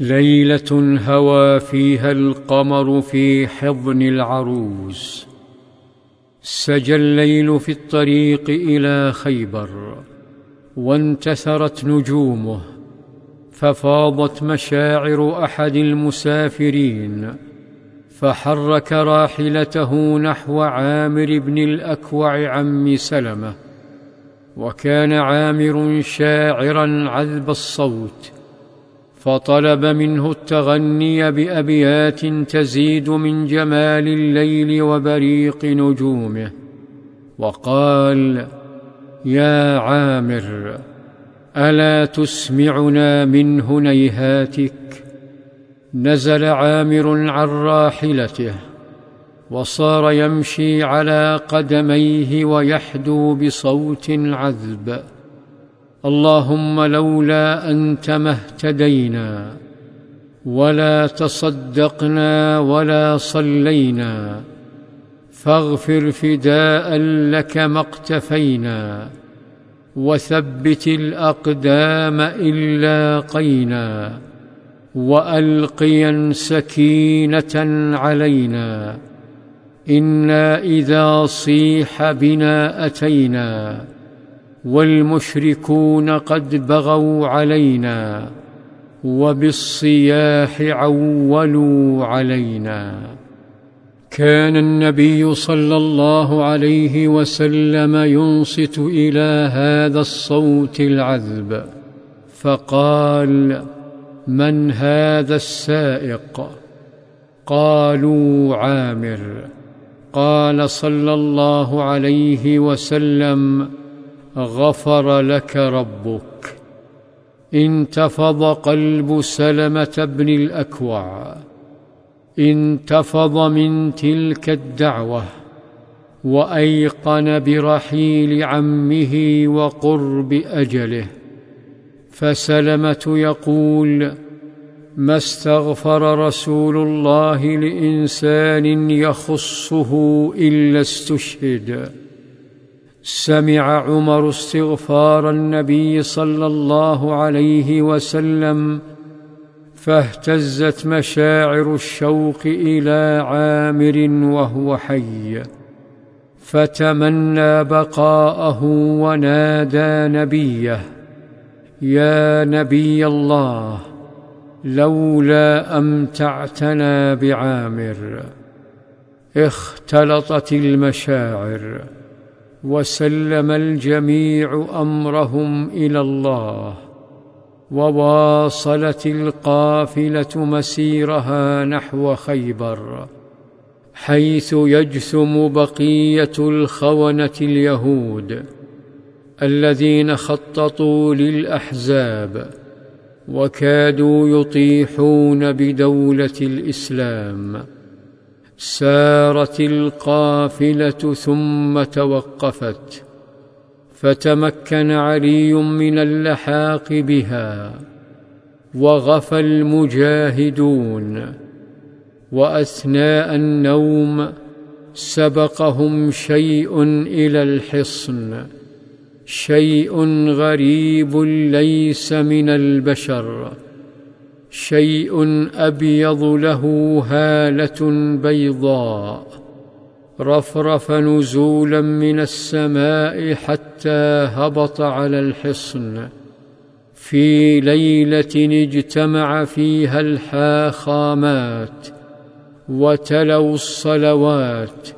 ليلة هوى فيها القمر في حضن العروس. سجى الليل في الطريق إلى خيبر وانتثرت نجومه ففاضت مشاعر أحد المسافرين فحرك راحلته نحو عامر بن الأكوع عم سلمة وكان عامر شاعرا عذب الصوت فطلب منه التغني بأبيات تزيد من جمال الليل وبريق نجومه وقال يا عامر ألا تسمعنا من هنيهاتك؟ نزل عامر عن راحلته وصار يمشي على قدميه ويحدو بصوت عذب اللهم لولا أنت ما اهتدينا ولا تصدقنا ولا صلينا فاغفر فداء لك ما اقتفينا وثبت الأقدام ان لاقينا وألقيا سكينة علينا إنا إذا صيح بنا أتينا والمشركون قد بغوا علينا وبالصياح عولوا علينا. كان النبي صلى الله عليه وسلم ينصت إلى هذا الصوت العذب فقال من هذا السائق؟ قالوا عامر. قال صلى الله عليه وسلم غفر لك ربك. انتفض قلب سلمة بن الأكوع. انتفض من تلك الدعوة. وأيقن برحيل عمه وقرب أجله. فسلمة يقول ما استغفر رسول الله لإنسان يخصه إلا استشهد. سمع عمر استغفار النبي صلى الله عليه وسلم فاهتزت مشاعر الشوق إلى عامر وهو حي. فتمنى بقاءه ونادى نبيه يا نبي الله لولا أمتعتنا بعامر اختلطت المشاعر. وسلم الجميع أمرهم إلى الله وواصلت القافلة مسيرها نحو خيبر حيث يجثم بقية الخونة اليهود الذين خططوا للأحزاب وكادوا يطيحون بدولة الإسلام. سارت القافلة ثم توقفت فتمكن علي من اللحاق بها وغفى المجاهدون وأثناء النوم سبقهم شيء إلى الحصن شيء غريب ليس من البشر. شيء أبيض له هالة بيضاء رفرف نزولا من السماء حتى هبط على الحصن. في ليلة اجتمع فيها الحاخامات وتلوا الصلوات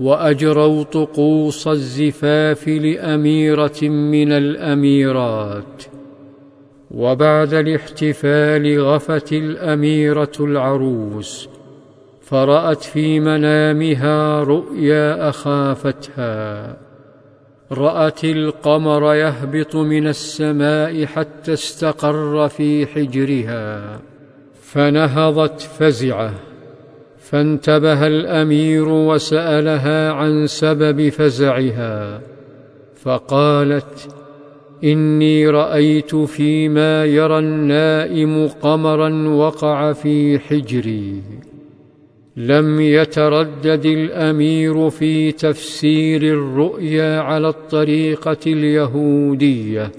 وأجروا طقوس الزفاف لأميرة من الأميرات. وبعد الاحتفال غفت الأميرة العروس فرأت في منامها رؤيا أخافتها. رأت القمر يهبط من السماء حتى استقر في حجرها. فنهضت فزعة فانتبه الأمير وسألها عن سبب فزعها فقالت إني رأيت فيما يرى النائم قمرا وقع في حجري. لم يتردد الأمير في تفسير الرؤيا على الطريقة اليهودية.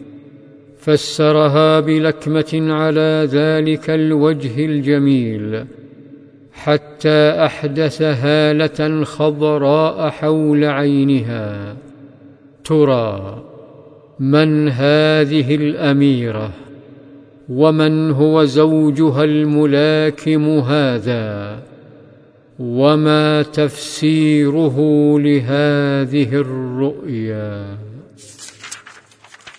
فسرها بلكمة على ذلك الوجه الجميل. حتى أحدث هالة خضراء حول عينها. ترى. من هذه الأميرة ومن هو زوجها الملاكم هذا وما تفسيره لهذه الرؤيا